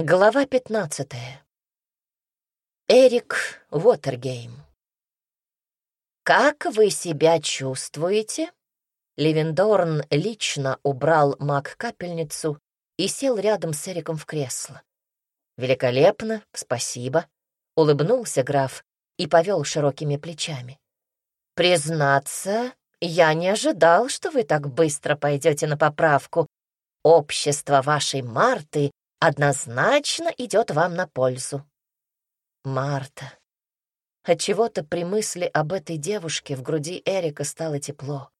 Глава пятнадцатая. Эрик Уотергейм. «Как вы себя чувствуете?» Левендорн лично убрал маг-капельницу и сел рядом с Эриком в кресло. «Великолепно, спасибо», — улыбнулся граф и повел широкими плечами. «Признаться, я не ожидал, что вы так быстро пойдете на поправку. Общество вашей Марты однозначно идет вам на пользу. Марта. Отчего-то при мысли об этой девушке в груди Эрика стало тепло.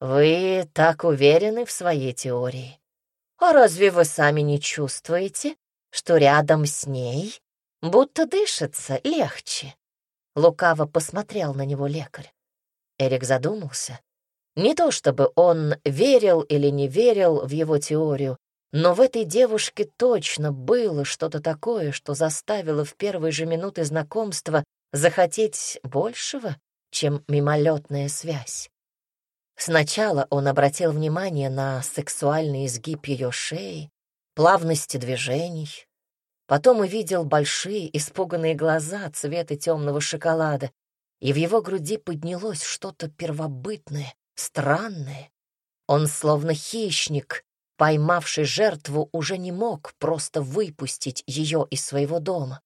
Вы так уверены в своей теории. А разве вы сами не чувствуете, что рядом с ней будто дышится легче? Лукаво посмотрел на него лекарь. Эрик задумался. Не то чтобы он верил или не верил в его теорию, но в этой девушке точно было что-то такое, что заставило в первые же минуты знакомства захотеть большего, чем мимолетная связь. Сначала он обратил внимание на сексуальный изгиб ее шеи, плавности движений, потом увидел большие испуганные глаза цвета темного шоколада, и в его груди поднялось что-то первобытное, странное. Он словно хищник поймавший жертву, уже не мог просто выпустить ее из своего дома.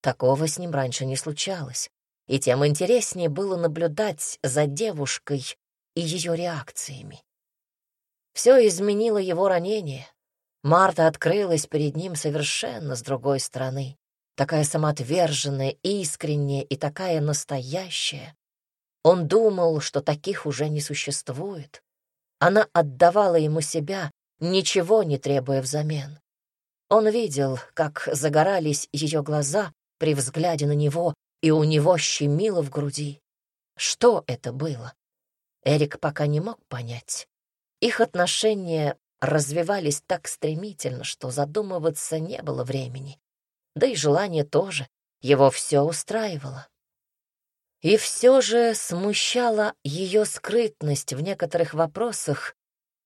Такого с ним раньше не случалось, и тем интереснее было наблюдать за девушкой и ее реакциями. Все изменило его ранение. Марта открылась перед ним совершенно с другой стороны, такая самоотверженная, искренняя и такая настоящая. Он думал, что таких уже не существует. Она отдавала ему себя, ничего не требуя взамен. Он видел, как загорались ее глаза при взгляде на него, и у него щемило в груди. Что это было? Эрик пока не мог понять. Их отношения развивались так стремительно, что задумываться не было времени. Да и желание тоже. Его все устраивало. И все же смущала ее скрытность в некоторых вопросах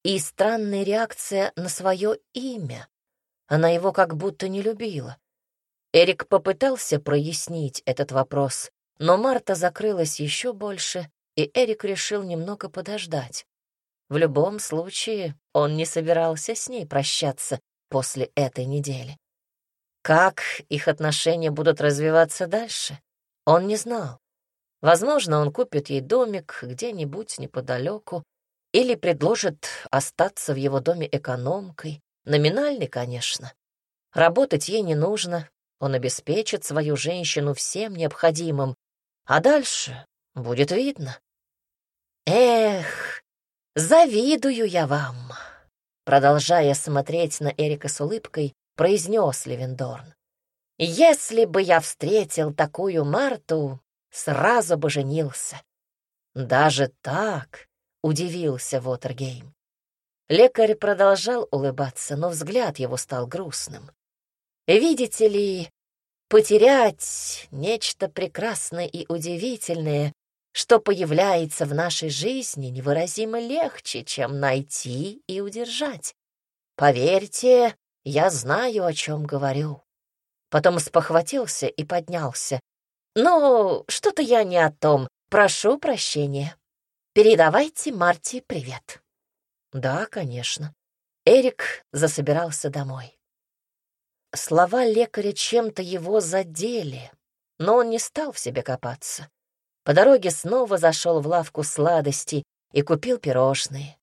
и странная реакция на свое имя. Она его как будто не любила. Эрик попытался прояснить этот вопрос, но Марта закрылась еще больше, и Эрик решил немного подождать. В любом случае, он не собирался с ней прощаться после этой недели. Как их отношения будут развиваться дальше, он не знал. Возможно, он купит ей домик где-нибудь неподалеку, или предложит остаться в его доме экономкой, номинальной, конечно. Работать ей не нужно, он обеспечит свою женщину всем необходимым, а дальше будет видно. Эх, завидую я вам, продолжая смотреть на Эрика с улыбкой, произнес Левендорн. Если бы я встретил такую Марту, сразу бы женился. Даже так, — удивился Вотергейм. Лекарь продолжал улыбаться, но взгляд его стал грустным. «Видите ли, потерять нечто прекрасное и удивительное, что появляется в нашей жизни, невыразимо легче, чем найти и удержать. Поверьте, я знаю, о чем говорю». Потом спохватился и поднялся. «Ну, что-то я не о том. Прошу прощения». Передавайте Марти привет». «Да, конечно». Эрик засобирался домой. Слова лекаря чем-то его задели, но он не стал в себе копаться. По дороге снова зашел в лавку сладостей и купил пирожные.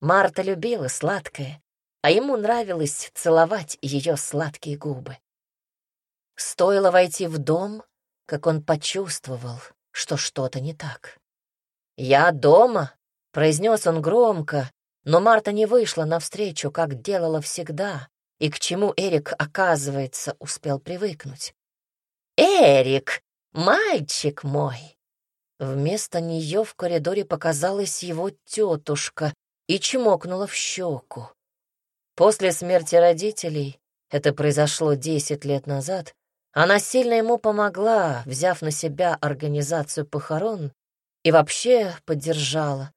Марта любила сладкое, а ему нравилось целовать ее сладкие губы. Стоило войти в дом, как он почувствовал, что что-то не так. «Я дома», — произнес он громко, но Марта не вышла навстречу, как делала всегда, и к чему Эрик, оказывается, успел привыкнуть. «Эрик, мальчик мой!» Вместо нее в коридоре показалась его тетушка и чмокнула в щеку. После смерти родителей, это произошло десять лет назад, она сильно ему помогла, взяв на себя организацию похорон и вообще поддержала.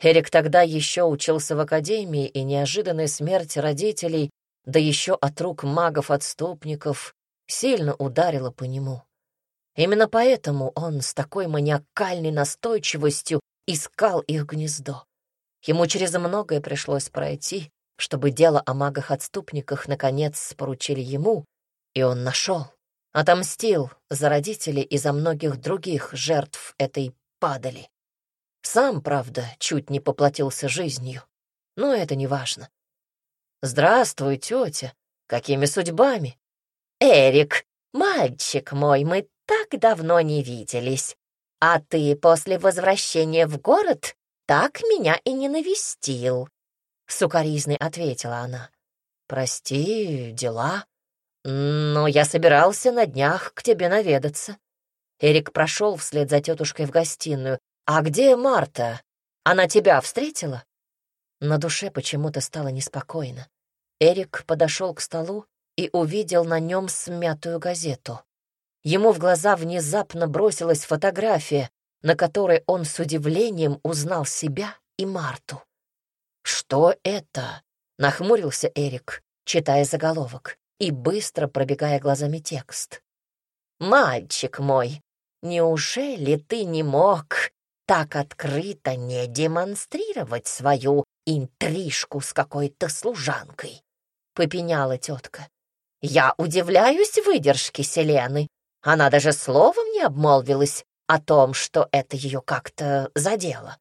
Эрик тогда еще учился в академии, и неожиданная смерть родителей да еще от рук магов-отступников, сильно ударило по нему. Именно поэтому он с такой маниакальной настойчивостью искал их гнездо. Ему через многое пришлось пройти, чтобы дело о магах-отступниках наконец поручили ему, и он нашел, отомстил за родителей и за многих других жертв этой падали. Сам, правда, чуть не поплатился жизнью, но это не важно. «Здравствуй, тетя! Какими судьбами?» «Эрик, мальчик мой, мы так давно не виделись. А ты после возвращения в город так меня и не навестил», — сукоризной ответила она. «Прости, дела. Но я собирался на днях к тебе наведаться». Эрик прошел вслед за тетушкой в гостиную. «А где Марта? Она тебя встретила?» На душе почему-то стало неспокойно. Эрик подошел к столу и увидел на нем смятую газету. Ему в глаза внезапно бросилась фотография, на которой он с удивлением узнал себя и Марту. «Что это?» — нахмурился Эрик, читая заголовок и быстро пробегая глазами текст. «Мальчик мой, неужели ты не мог так открыто не демонстрировать свою интрижку с какой-то служанкой?» — попеняла тетка. «Я удивляюсь выдержке Селены. Она даже словом не обмолвилась о том, что это ее как-то задело.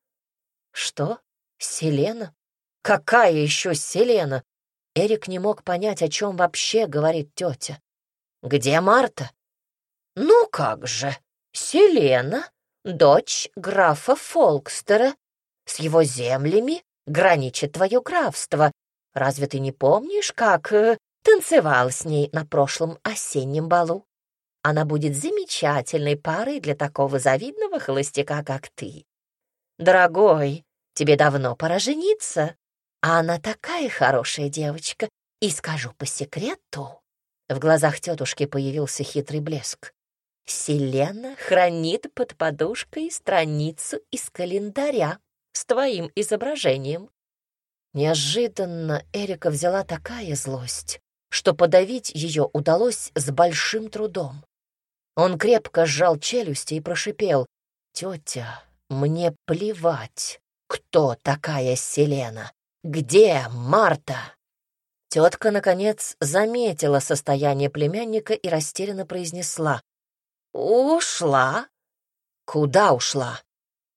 Что? Селена? Какая еще Селена? Эрик не мог понять, о чем вообще говорит тетя. Где Марта? Ну как же, Селена, дочь графа Фолкстера. С его землями граничит твое графство. Разве ты не помнишь, как э, танцевал с ней на прошлом осеннем балу? Она будет замечательной парой для такого завидного холостяка, как ты. Дорогой, тебе давно пора жениться, а она такая хорошая девочка. И скажу по секрету, в глазах тетушки появился хитрый блеск. Селена хранит под подушкой страницу из календаря с твоим изображением. Неожиданно Эрика взяла такая злость, что подавить ее удалось с большим трудом. Он крепко сжал челюсти и прошипел. «Тетя, мне плевать, кто такая Селена. Где Марта?» Тетка, наконец, заметила состояние племянника и растерянно произнесла. «Ушла?» «Куда ушла?»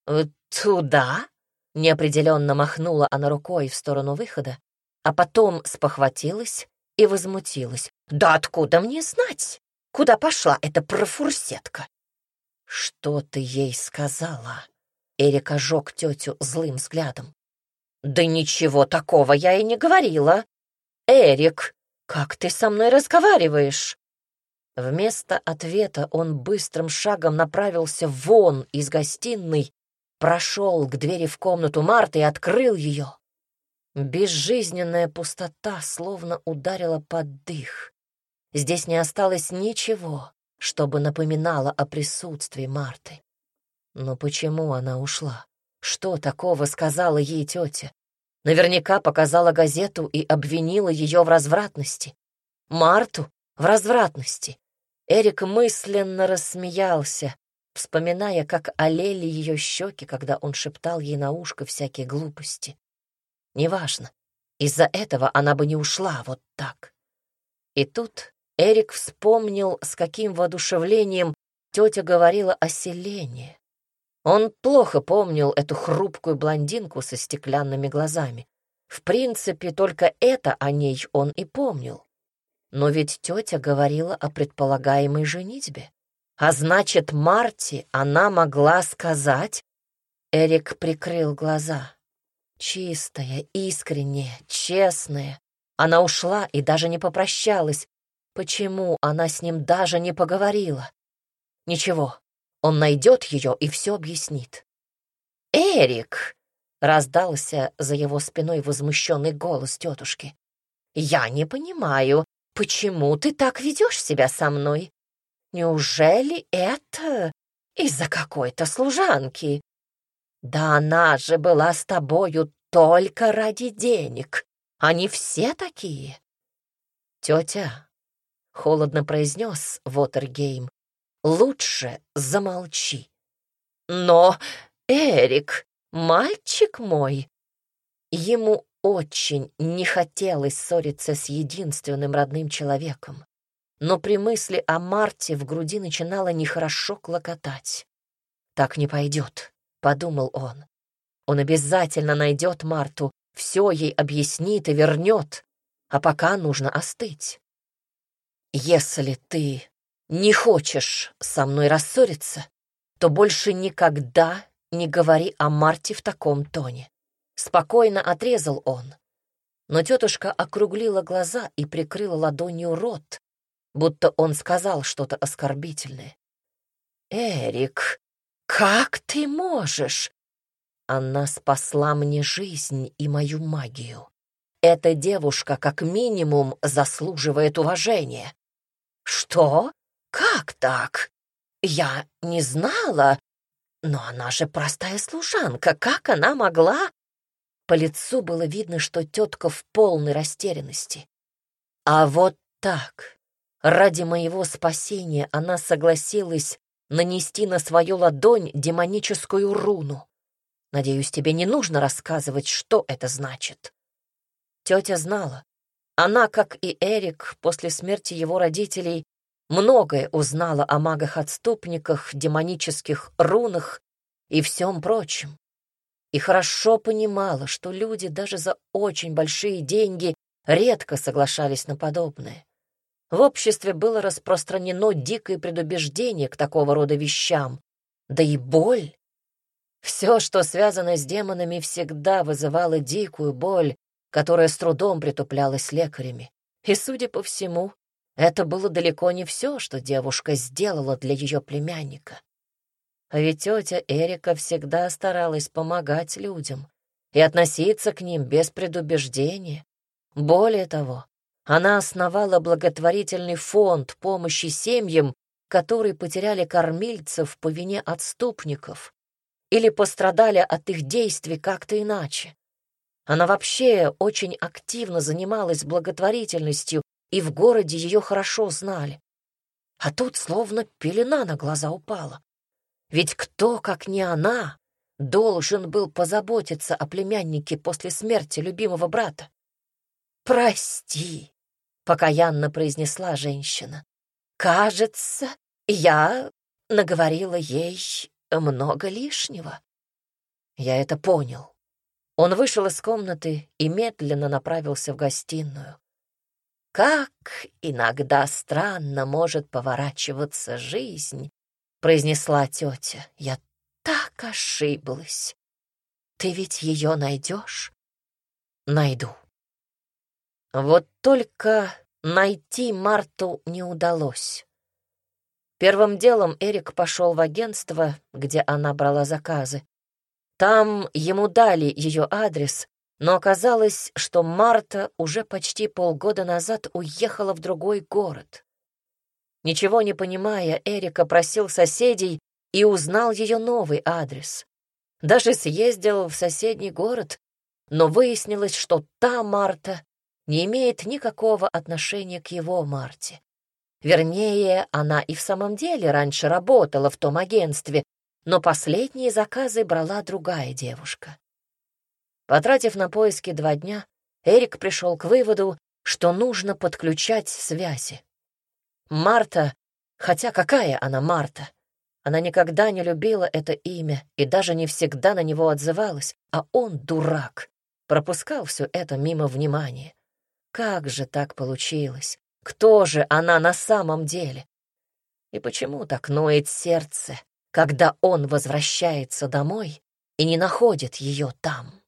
«Э, «Туда?» — неопределенно махнула она рукой в сторону выхода, а потом спохватилась и возмутилась. «Да откуда мне знать? Куда пошла эта профурсетка?» «Что ты ей сказала?» Эрик ожег тетю злым взглядом. «Да ничего такого я и не говорила. Эрик, как ты со мной разговариваешь?» Вместо ответа он быстрым шагом направился вон из гостиной, прошел к двери в комнату Марты и открыл ее. Безжизненная пустота словно ударила под дых. Здесь не осталось ничего, чтобы напоминало о присутствии Марты. Но почему она ушла? Что такого сказала ей тетя? Наверняка показала газету и обвинила ее в развратности. Марту в развратности. Эрик мысленно рассмеялся, вспоминая, как олели ее щеки, когда он шептал ей на ушко всякие глупости. Неважно, из-за этого она бы не ушла вот так. И тут Эрик вспомнил, с каким воодушевлением тетя говорила о селении. Он плохо помнил эту хрупкую блондинку со стеклянными глазами. В принципе, только это о ней он и помнил. Но ведь тетя говорила о предполагаемой женитьбе. А значит, Марти она могла сказать... Эрик прикрыл глаза. Чистая, искренняя, честная. Она ушла и даже не попрощалась, Почему она с ним даже не поговорила? Ничего, он найдет ее и все объяснит. «Эрик!» — раздался за его спиной возмущенный голос тетушки. «Я не понимаю, почему ты так ведешь себя со мной? Неужели это из-за какой-то служанки? Да она же была с тобою только ради денег. Они все такие. «Тетя», — холодно произнес Вотергейм, — «лучше замолчи». «Но, Эрик, мальчик мой...» Ему очень не хотелось ссориться с единственным родным человеком, но при мысли о Марте в груди начинало нехорошо клокотать. «Так не пойдет», — подумал он. «Он обязательно найдет Марту, все ей объяснит и вернет, а пока нужно остыть. Если ты не хочешь со мной рассориться, то больше никогда не говори о Марте в таком тоне. Спокойно отрезал он. Но тетушка округлила глаза и прикрыла ладонью рот, будто он сказал что-то оскорбительное. «Эрик, как ты можешь?» Она спасла мне жизнь и мою магию. Эта девушка как минимум заслуживает уважения. Что? Как так? Я не знала. Но она же простая служанка. Как она могла? По лицу было видно, что тетка в полной растерянности. А вот так. Ради моего спасения она согласилась нанести на свою ладонь демоническую руну. Надеюсь, тебе не нужно рассказывать, что это значит. Тетя знала. Она, как и Эрик, после смерти его родителей, многое узнала о магах-отступниках, демонических рунах и всем прочем. И хорошо понимала, что люди даже за очень большие деньги редко соглашались на подобное. В обществе было распространено дикое предубеждение к такого рода вещам, да и боль. Все, что связано с демонами, всегда вызывало дикую боль, которая с трудом притуплялась лекарями. И, судя по всему, это было далеко не все, что девушка сделала для ее племянника. А ведь тетя Эрика всегда старалась помогать людям и относиться к ним без предубеждения. Более того, она основала благотворительный фонд помощи семьям, которые потеряли кормильцев по вине отступников или пострадали от их действий как-то иначе. Она вообще очень активно занималась благотворительностью, и в городе ее хорошо знали. А тут словно пелена на глаза упала. Ведь кто, как не она, должен был позаботиться о племяннике после смерти любимого брата? «Прости», — покаянно произнесла женщина. «Кажется, я наговорила ей много лишнего». Я это понял. Он вышел из комнаты и медленно направился в гостиную. «Как иногда странно может поворачиваться жизнь», — произнесла тетя. «Я так ошиблась. Ты ведь ее найдешь?» «Найду». Вот только найти Марту не удалось. Первым делом Эрик пошел в агентство, где она брала заказы. Там ему дали ее адрес, но оказалось, что Марта уже почти полгода назад уехала в другой город. Ничего не понимая, Эрика просил соседей и узнал ее новый адрес. Даже съездил в соседний город, но выяснилось, что та Марта не имеет никакого отношения к его Марте. Вернее, она и в самом деле раньше работала в том агентстве, но последние заказы брала другая девушка. Потратив на поиски два дня, Эрик пришел к выводу, что нужно подключать связи. Марта, хотя какая она Марта? Она никогда не любила это имя и даже не всегда на него отзывалась, а он, дурак, пропускал все это мимо внимания. Как же так получилось? Кто же она на самом деле? И почему так ноет сердце, когда он возвращается домой и не находит ее там.